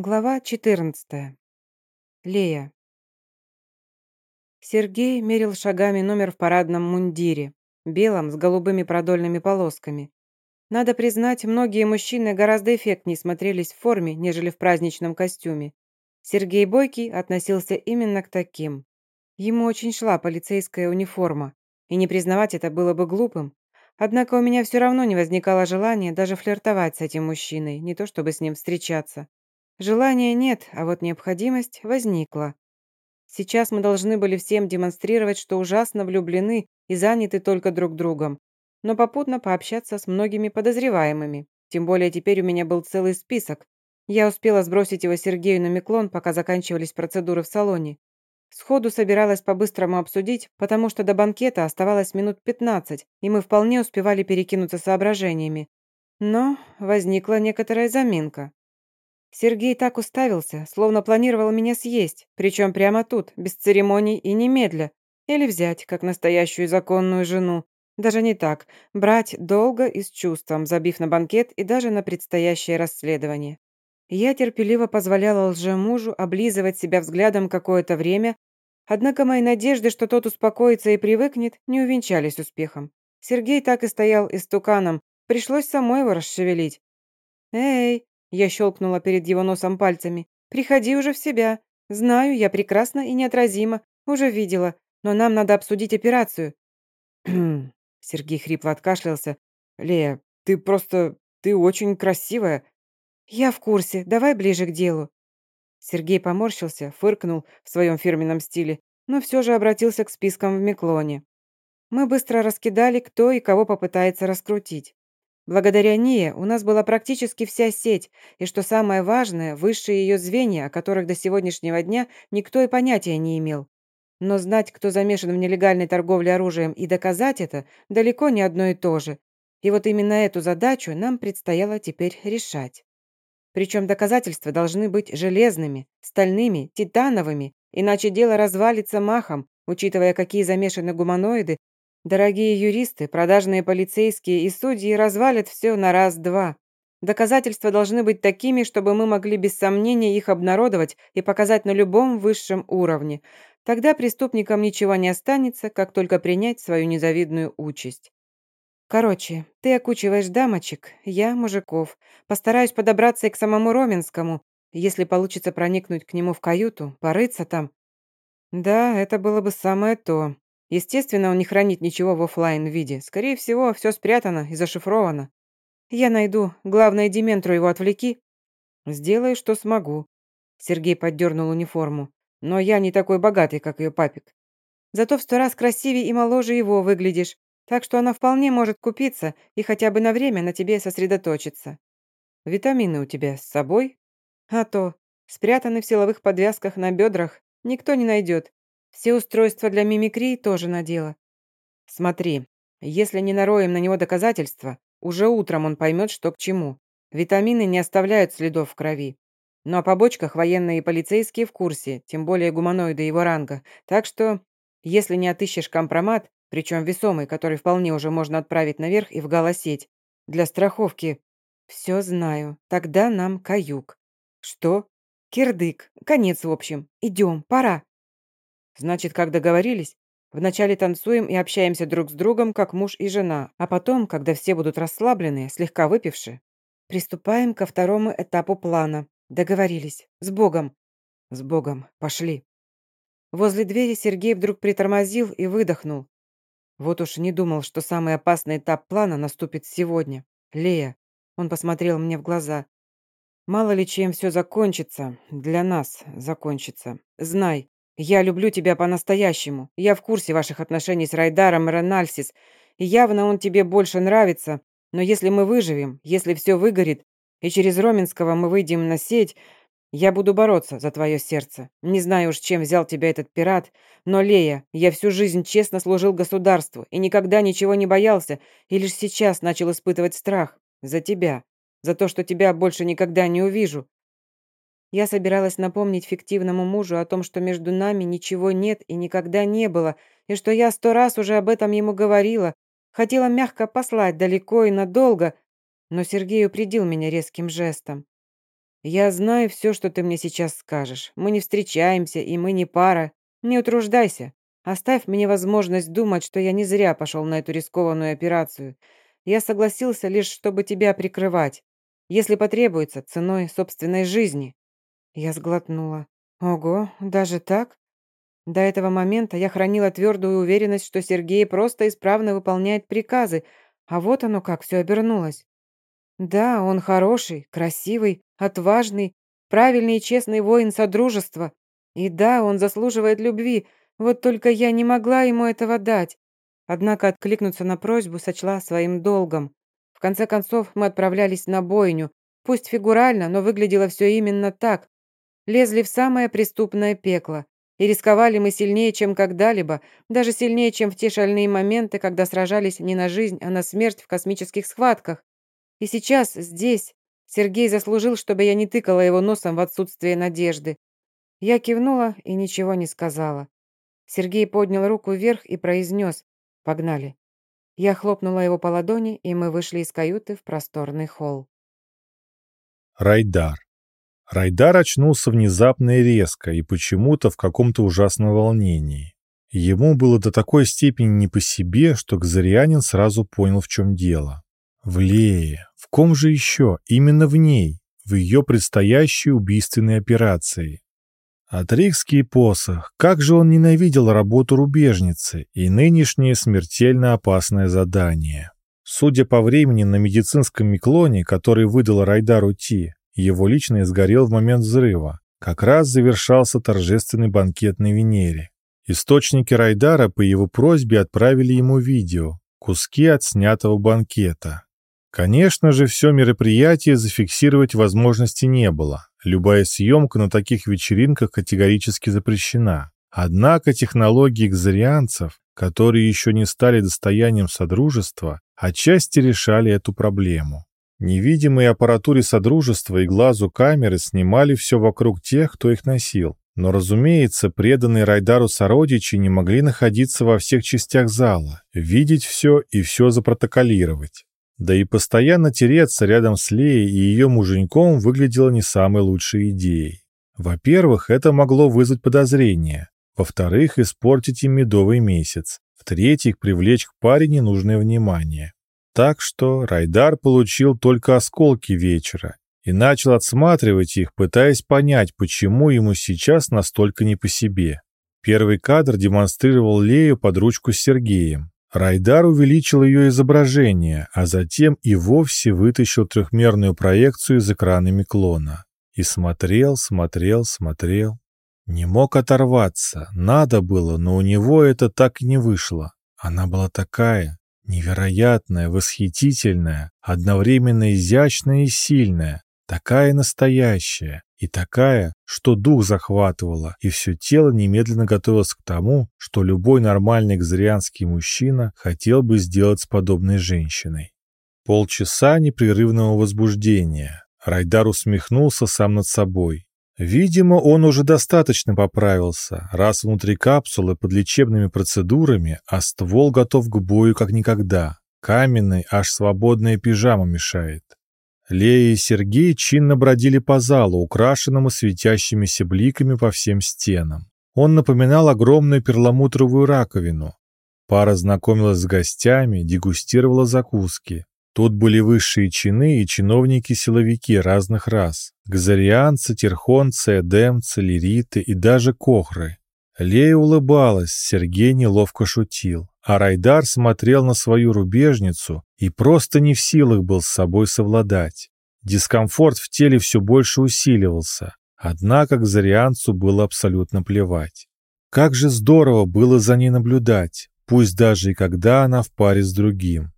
Глава 14. Лея. Сергей мерил шагами номер в парадном мундире, белом с голубыми продольными полосками. Надо признать, многие мужчины гораздо эффектнее смотрелись в форме, нежели в праздничном костюме. Сергей Бойкий относился именно к таким. Ему очень шла полицейская униформа, и не признавать это было бы глупым. Однако у меня все равно не возникало желания даже флиртовать с этим мужчиной, не то чтобы с ним встречаться. Желания нет, а вот необходимость возникла. Сейчас мы должны были всем демонстрировать, что ужасно влюблены и заняты только друг другом, но попутно пообщаться с многими подозреваемыми. Тем более теперь у меня был целый список. Я успела сбросить его Сергею на Миклон, пока заканчивались процедуры в салоне. Сходу собиралась по-быстрому обсудить, потому что до банкета оставалось минут 15, и мы вполне успевали перекинуться соображениями. Но возникла некоторая заминка. Сергей так уставился, словно планировал меня съесть, причем прямо тут, без церемоний и немедля. Или взять, как настоящую законную жену. Даже не так. Брать долго и с чувством, забив на банкет и даже на предстоящее расследование. Я терпеливо позволяла лжемужу облизывать себя взглядом какое-то время, однако мои надежды, что тот успокоится и привыкнет, не увенчались успехом. Сергей так и стоял истуканом, пришлось самой его расшевелить. «Эй!» Я щелкнула перед его носом пальцами. «Приходи уже в себя. Знаю, я прекрасна и неотразима. Уже видела. Но нам надо обсудить операцию». Сергей хрипло откашлялся. «Лея, ты просто... ты очень красивая». «Я в курсе. Давай ближе к делу». Сергей поморщился, фыркнул в своем фирменном стиле, но все же обратился к спискам в Миклоне. Мы быстро раскидали, кто и кого попытается раскрутить. Благодаря НИЭ у нас была практически вся сеть, и, что самое важное, высшие ее звенья, о которых до сегодняшнего дня никто и понятия не имел. Но знать, кто замешан в нелегальной торговле оружием, и доказать это, далеко не одно и то же. И вот именно эту задачу нам предстояло теперь решать. Причем доказательства должны быть железными, стальными, титановыми, иначе дело развалится махом, учитывая, какие замешаны гуманоиды Дорогие юристы, продажные полицейские и судьи развалят все на раз-два. Доказательства должны быть такими, чтобы мы могли без сомнения их обнародовать и показать на любом высшем уровне. Тогда преступникам ничего не останется, как только принять свою незавидную участь. Короче, ты окучиваешь дамочек, я мужиков. Постараюсь подобраться и к самому Роменскому. Если получится проникнуть к нему в каюту, порыться там. Да, это было бы самое то. Естественно, он не хранит ничего в офлайн виде. Скорее всего, все спрятано и зашифровано. Я найду. Главное, Дементру его отвлеки. Сделаю, что смогу. Сергей поддернул униформу. Но я не такой богатый, как ее папик. Зато в сто раз красивее и моложе его выглядишь. Так что она вполне может купиться и хотя бы на время на тебе сосредоточиться. Витамины у тебя с собой? А то. Спрятаны в силовых подвязках на бедрах. Никто не найдет. Все устройства для мимикрии тоже надела. Смотри, если не нароем на него доказательства, уже утром он поймет, что к чему. Витамины не оставляют следов в крови. Но о побочках военные и полицейские в курсе, тем более гуманоиды его ранга. Так что, если не отыщешь компромат, причем весомый, который вполне уже можно отправить наверх и в галосеть, для страховки... Все знаю. Тогда нам каюк. Что? Кирдык. Конец, в общем. Идем, пора. Значит, как договорились, вначале танцуем и общаемся друг с другом, как муж и жена, а потом, когда все будут расслаблены, слегка выпивши, приступаем ко второму этапу плана. Договорились. С Богом. С Богом. Пошли. Возле двери Сергей вдруг притормозил и выдохнул. Вот уж не думал, что самый опасный этап плана наступит сегодня. Лея. Он посмотрел мне в глаза. Мало ли чем все закончится, для нас закончится. Знай, я люблю тебя по-настоящему. Я в курсе ваших отношений с Райдаром и Ренальсис. И явно он тебе больше нравится. Но если мы выживем, если все выгорит, и через Роменского мы выйдем на сеть, я буду бороться за твое сердце. Не знаю уж, чем взял тебя этот пират, но, Лея, я всю жизнь честно служил государству и никогда ничего не боялся, и лишь сейчас начал испытывать страх. За тебя. За то, что тебя больше никогда не увижу. Я собиралась напомнить фиктивному мужу о том, что между нами ничего нет и никогда не было, и что я сто раз уже об этом ему говорила. Хотела мягко послать далеко и надолго, но Сергей упредил меня резким жестом. Я знаю все, что ты мне сейчас скажешь. Мы не встречаемся, и мы не пара. Не утруждайся. Оставь мне возможность думать, что я не зря пошел на эту рискованную операцию. Я согласился лишь, чтобы тебя прикрывать. Если потребуется, ценой собственной жизни». Я сглотнула. «Ого, даже так?» До этого момента я хранила твердую уверенность, что Сергей просто исправно выполняет приказы, а вот оно как все обернулось. Да, он хороший, красивый, отважный, правильный и честный воин Содружества. И да, он заслуживает любви, вот только я не могла ему этого дать. Однако откликнуться на просьбу сочла своим долгом. В конце концов, мы отправлялись на бойню. Пусть фигурально, но выглядело все именно так. Лезли в самое преступное пекло. И рисковали мы сильнее, чем когда-либо, даже сильнее, чем в те шальные моменты, когда сражались не на жизнь, а на смерть в космических схватках. И сейчас, здесь, Сергей заслужил, чтобы я не тыкала его носом в отсутствие надежды. Я кивнула и ничего не сказала. Сергей поднял руку вверх и произнес «Погнали». Я хлопнула его по ладони, и мы вышли из каюты в просторный холл. Райдар. Райдар очнулся внезапно и резко, и почему-то в каком-то ужасном волнении. Ему было до такой степени не по себе, что Газарианин сразу понял, в чем дело. В Лее. В ком же еще? Именно в ней. В ее предстоящей убийственной операции. Атрикский посох. Как же он ненавидел работу рубежницы и нынешнее смертельно опасное задание. Судя по времени на медицинском миклоне, который выдал Райдару Ти, его личный сгорел в момент взрыва. Как раз завершался торжественный банкет на Венере. Источники Райдара по его просьбе отправили ему видео, куски от снятого банкета. Конечно же, все мероприятие зафиксировать возможности не было. Любая съемка на таких вечеринках категорически запрещена. Однако технологии экзарианцев, которые еще не стали достоянием Содружества, отчасти решали эту проблему. Невидимые аппаратуре Содружества и глазу камеры снимали все вокруг тех, кто их носил. Но, разумеется, преданные Райдару сородичи не могли находиться во всех частях зала, видеть все и все запротоколировать. Да и постоянно тереться рядом с Леей и ее муженьком выглядело не самой лучшей идеей. Во-первых, это могло вызвать подозрения. Во-вторых, испортить им медовый месяц. В-третьих, привлечь к паре ненужное внимание. Так что Райдар получил только осколки вечера и начал отсматривать их, пытаясь понять, почему ему сейчас настолько не по себе. Первый кадр демонстрировал Лею под ручку с Сергеем. Райдар увеличил ее изображение, а затем и вовсе вытащил трехмерную проекцию из экрана Миклона. И смотрел, смотрел, смотрел. Не мог оторваться. Надо было, но у него это так и не вышло. Она была такая, Невероятная, восхитительная, одновременно изящная и сильная, такая настоящая и такая, что дух захватывала, и все тело немедленно готовилось к тому, что любой нормальный гзарианский мужчина хотел бы сделать с подобной женщиной. Полчаса непрерывного возбуждения. Райдар усмехнулся сам над собой. Видимо, он уже достаточно поправился, раз внутри капсулы под лечебными процедурами, а ствол готов к бою как никогда. Каменный, аж свободная пижама мешает. Лея и Сергей чинно бродили по залу, украшенному светящимися бликами по всем стенам. Он напоминал огромную перламутровую раковину. Пара знакомилась с гостями, дегустировала закуски. Тут были высшие чины и чиновники-силовики разных рас. Газарианцы, терхонцы, эдемцы, лириты и даже кохры. Лея улыбалась, Сергей неловко шутил. А Райдар смотрел на свою рубежницу и просто не в силах был с собой совладать. Дискомфорт в теле все больше усиливался, однако к Зарианцу было абсолютно плевать. Как же здорово было за ней наблюдать, пусть даже и когда она в паре с другим.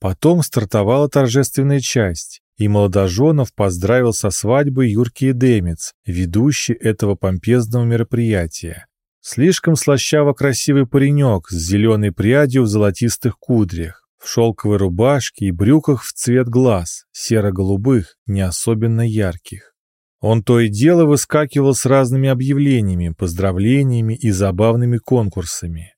Потом стартовала торжественная часть, и молодоженов поздравил со свадьбой Юркий Демец, ведущий этого помпезного мероприятия. Слишком слащаво красивый паренек с зеленой прядью в золотистых кудрях, в шелковой рубашке и брюках в цвет глаз, серо-голубых, не особенно ярких. Он то и дело выскакивал с разными объявлениями, поздравлениями и забавными конкурсами.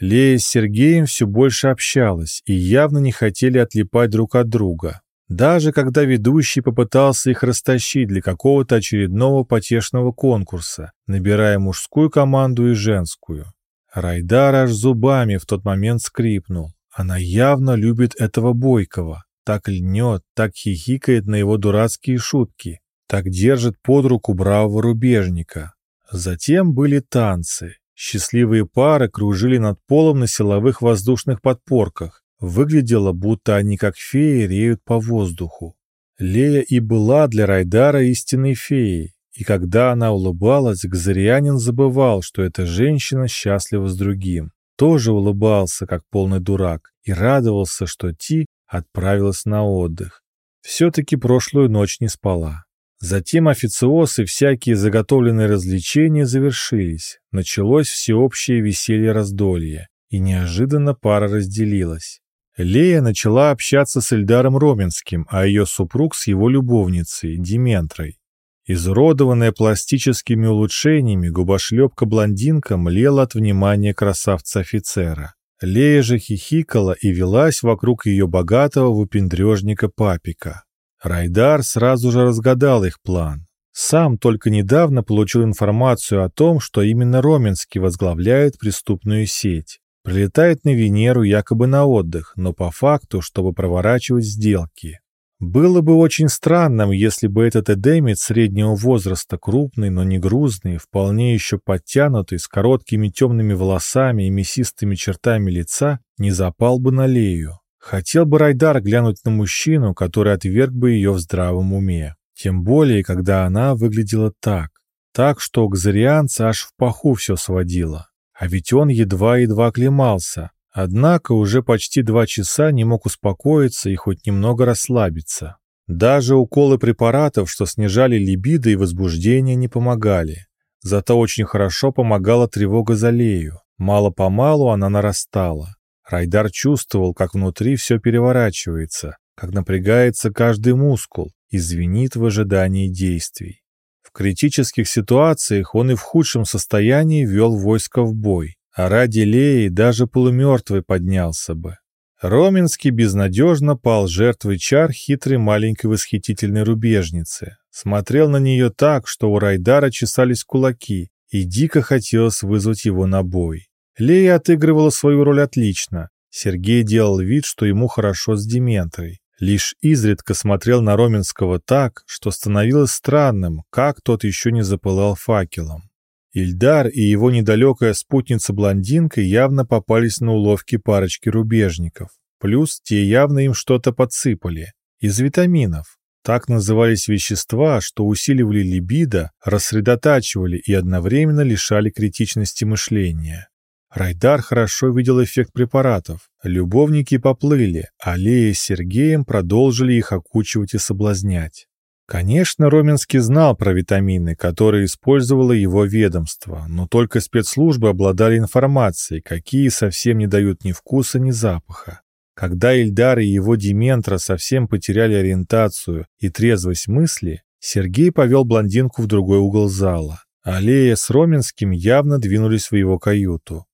Лея с Сергеем все больше общалась и явно не хотели отлипать друг от друга. Даже когда ведущий попытался их растащить для какого-то очередного потешного конкурса, набирая мужскую команду и женскую. Райдар аж зубами в тот момент скрипнул. Она явно любит этого Бойкова. Так льнет, так хихикает на его дурацкие шутки. Так держит под руку бравого рубежника. Затем были танцы. Счастливые пары кружили над полом на силовых воздушных подпорках. Выглядело, будто они как феи реют по воздуху. Лея и была для Райдара истинной феей, и когда она улыбалась, Гзарианин забывал, что эта женщина счастлива с другим. Тоже улыбался, как полный дурак, и радовался, что Ти отправилась на отдых. Все-таки прошлую ночь не спала. Затем официоз и всякие заготовленные развлечения завершились. Началось всеобщее веселье-раздолье, и неожиданно пара разделилась. Лея начала общаться с Эльдаром Роменским, а ее супруг с его любовницей, Дементрой. Изуродованная пластическими улучшениями, губошлепка-блондинка млела от внимания красавца-офицера. Лея же хихикала и велась вокруг ее богатого выпендрежника папика. Райдар сразу же разгадал их план. Сам только недавно получил информацию о том, что именно Роменский возглавляет преступную сеть. Прилетает на Венеру якобы на отдых, но по факту, чтобы проворачивать сделки. Было бы очень странным, если бы этот эдемит среднего возраста, крупный, но не грузный, вполне еще подтянутый, с короткими темными волосами и мясистыми чертами лица, не запал бы на Лею. Хотел бы Райдар глянуть на мужчину, который отверг бы ее в здравом уме. Тем более, когда она выглядела так. Так, что Гзарианца аж в паху все сводило. А ведь он едва-едва оклемался. Однако уже почти два часа не мог успокоиться и хоть немного расслабиться. Даже уколы препаратов, что снижали либидо и возбуждение, не помогали. Зато очень хорошо помогала тревога за Лею. Мало-помалу она нарастала. Райдар чувствовал, как внутри все переворачивается, как напрягается каждый мускул и звенит в ожидании действий. В критических ситуациях он и в худшем состоянии вел войско в бой, а ради Леи даже полумертвый поднялся бы. Роменский безнадежно пал жертвой чар хитрой маленькой восхитительной рубежницы. Смотрел на нее так, что у Райдара чесались кулаки, и дико хотелось вызвать его на бой. Лея отыгрывала свою роль отлично. Сергей делал вид, что ему хорошо с Дементрой. Лишь изредка смотрел на Роменского так, что становилось странным, как тот еще не запылал факелом. Ильдар и его недалекая спутница-блондинка явно попались на уловки парочки рубежников. Плюс те явно им что-то подсыпали. Из витаминов. Так назывались вещества, что усиливали либидо, рассредотачивали и одновременно лишали критичности мышления. Райдар хорошо видел эффект препаратов. Любовники поплыли, а Лея с Сергеем продолжили их окучивать и соблазнять. Конечно, Роменский знал про витамины, которые использовало его ведомство, но только спецслужбы обладали информацией, какие совсем не дают ни вкуса, ни запаха. Когда Ильдар и его Дементра совсем потеряли ориентацию и трезвость мысли, Сергей повел блондинку в другой угол зала. А Лея с Роменским явно двинулись в его каюту.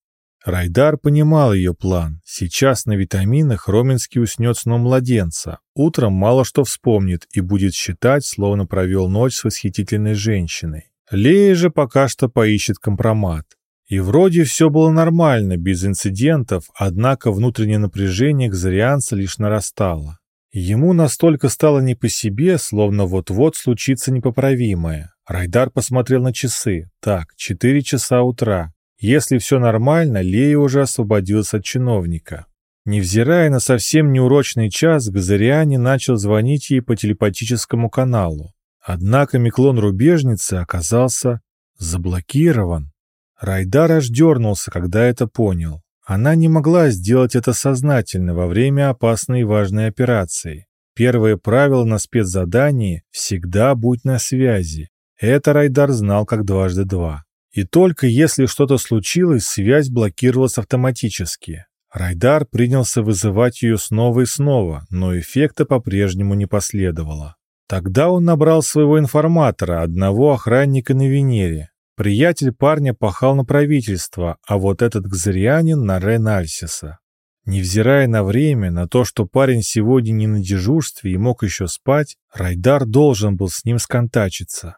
Райдар понимал ее план. Сейчас на витаминах Роменский уснет сном младенца. Утром мало что вспомнит и будет считать, словно провел ночь с восхитительной женщиной. Лея же пока что поищет компромат. И вроде все было нормально, без инцидентов, однако внутреннее напряжение Кзарианца лишь нарастало. Ему настолько стало не по себе, словно вот-вот случится непоправимое. Райдар посмотрел на часы. Так, 4 часа утра. Если все нормально, Лея уже освободился от чиновника. Невзирая на совсем неурочный час, Газариани начал звонить ей по телепатическому каналу. Однако Миклон Рубежницы оказался заблокирован. Райдар аж дернулся, когда это понял. Она не могла сделать это сознательно во время опасной и важной операции. Первое правило на спецзадании – всегда будь на связи. Это Райдар знал как дважды два. И только если что-то случилось, связь блокировалась автоматически. Райдар принялся вызывать ее снова и снова, но эффекта по-прежнему не последовало. Тогда он набрал своего информатора, одного охранника на Венере. Приятель парня пахал на правительство, а вот этот Гзарианин на Ренальсиса. Невзирая на время, на то, что парень сегодня не на дежурстве и мог еще спать, Райдар должен был с ним сконтачиться.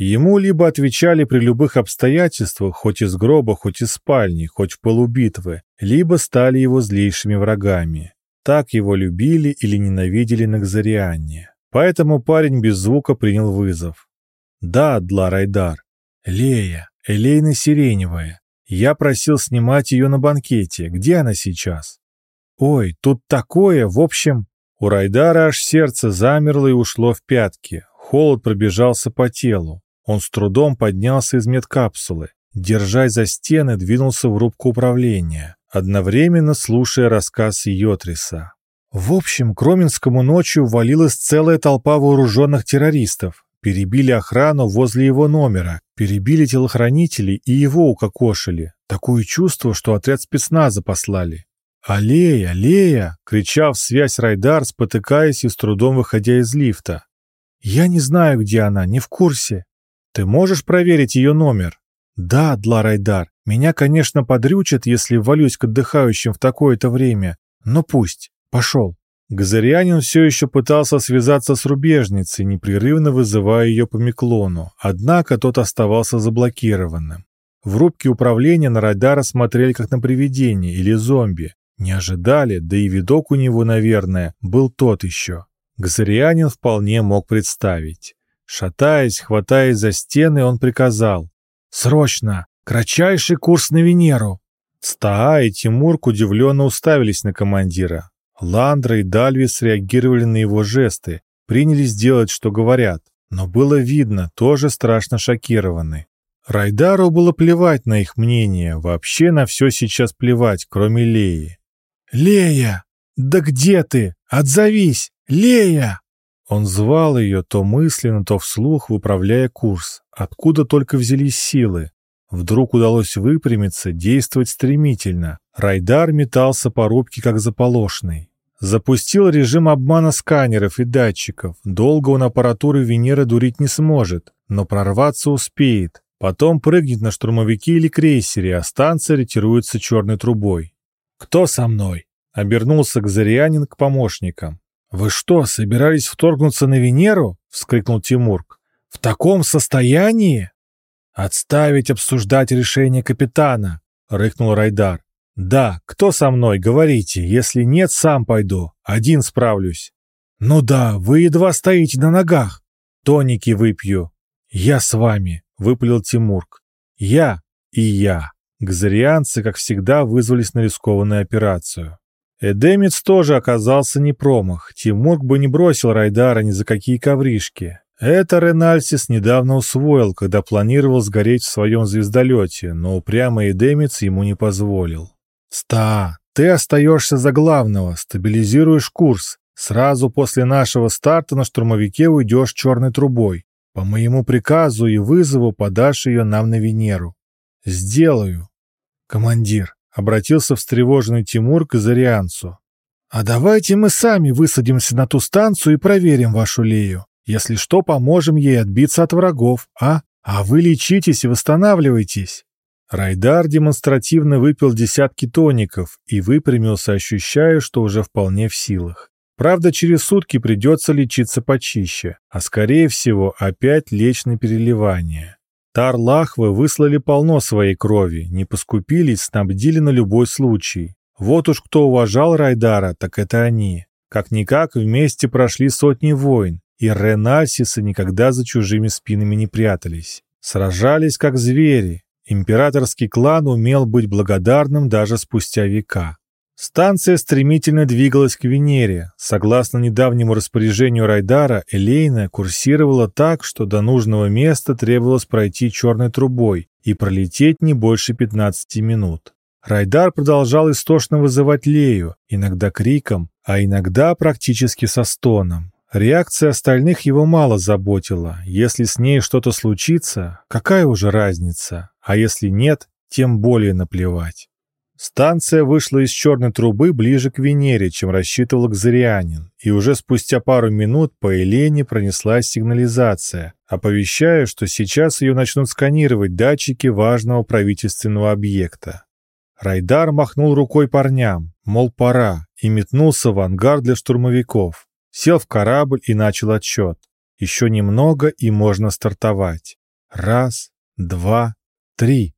Ему либо отвечали при любых обстоятельствах, хоть из гроба, хоть из спальни, хоть в полубитвы, либо стали его злейшими врагами. Так его любили или ненавидели на Кзарианне. Поэтому парень без звука принял вызов. «Да, Дла Райдар. Лея, Элейна Сиреневая. Я просил снимать ее на банкете. Где она сейчас?» «Ой, тут такое, в общем...» У Райдара аж сердце замерло и ушло в пятки. Холод пробежался по телу. Он с трудом поднялся из медкапсулы. Держась за стены, двинулся в рубку управления, одновременно слушая рассказ Йотриса. В общем, к Роменскому ночью валилась целая толпа вооруженных террористов. Перебили охрану возле его номера, перебили телохранителей и его укокошили. Такое чувство, что отряд спецназа послали. «Аллея, Аллея!» — кричал в связь Райдар, спотыкаясь и с трудом выходя из лифта. «Я не знаю, где она, не в курсе. Ты можешь проверить ее номер?» «Да, Дла Райдар, меня, конечно, подрючат, если валюсь к отдыхающим в такое-то время, но пусть. Пошел». Газарианин все еще пытался связаться с рубежницей, непрерывно вызывая ее по Миклону, однако тот оставался заблокированным. В рубке управления на радара смотрели как на привидение или зомби, не ожидали, да и видок у него, наверное, был тот еще. Газарианин вполне мог представить. Шатаясь, хватаясь за стены, он приказал. «Срочно! Кратчайший курс на Венеру!» Стаа и Тимурк удивленно уставились на командира. Ландра и Дальвис реагировали на его жесты, принялись делать, что говорят, но было видно, тоже страшно шокированы. Райдару было плевать на их мнение, вообще на все сейчас плевать, кроме Леи. «Лея! Да где ты? Отзовись! Лея!» Он звал ее то мысленно, то вслух, выправляя курс. Откуда только взялись силы. Вдруг удалось выпрямиться, действовать стремительно. Райдар метался по рубке, как заполошный. Запустил режим обмана сканеров и датчиков. Долго он аппаратуры Венеры дурить не сможет, но прорваться успеет. Потом прыгнет на штурмовики или крейсере, а станция ретируется черной трубой. «Кто со мной?» — обернулся Кзарианин к помощникам. «Вы что, собирались вторгнуться на Венеру?» — вскрикнул Тимурк. «В таком состоянии?» «Отставить обсуждать решение капитана!» — рыкнул Райдар. «Да, кто со мной, говорите. Если нет, сам пойду. Один справлюсь». «Ну да, вы едва стоите на ногах. Тоники выпью». «Я с вами», — выпалил Тимурк. «Я и я». Газарианцы, как всегда, вызвались на рискованную операцию. Эдемец тоже оказался не промах. Тимурк бы не бросил Райдара ни за какие ковришки. Это Ренальсис недавно усвоил, когда планировал сгореть в своем звездолете, но упрямый Эдемец ему не позволил. «Ста, ты остаешься за главного, стабилизируешь курс. Сразу после нашего старта на штурмовике уйдешь черной трубой. По моему приказу и вызову подашь ее нам на Венеру. «Сделаю». «Командир», — обратился встревоженный Тимур к Азарианцу. «А давайте мы сами высадимся на ту станцию и проверим вашу Лею. Если что, поможем ей отбиться от врагов, а? А вы лечитесь и восстанавливайтесь». Райдар демонстративно выпил десятки тоников и выпрямился, ощущая, что уже вполне в силах. Правда, через сутки придется лечиться почище, а скорее всего опять лечь на переливание. Тарлахвы выслали полно своей крови, не поскупились, снабдили на любой случай. Вот уж кто уважал Райдара, так это они. Как-никак вместе прошли сотни войн, и Ренальсисы никогда за чужими спинами не прятались. Сражались как звери. Императорский клан умел быть благодарным даже спустя века. Станция стремительно двигалась к Венере. Согласно недавнему распоряжению Райдара, Элейна курсировала так, что до нужного места требовалось пройти черной трубой и пролететь не больше 15 минут. Райдар продолжал истошно вызывать Лею, иногда криком, а иногда практически со стоном. Реакция остальных его мало заботила. Если с ней что-то случится, какая уже разница? А если нет, тем более наплевать. Станция вышла из черной трубы ближе к Венере, чем рассчитывал Кзарианин, и уже спустя пару минут по Елене пронеслась сигнализация, оповещая, что сейчас ее начнут сканировать датчики важного правительственного объекта. Райдар махнул рукой парням, мол, пора, и метнулся в ангар для штурмовиков. Сел в корабль и начал отсчет. Еще немного, и можно стартовать. Раз, два, три.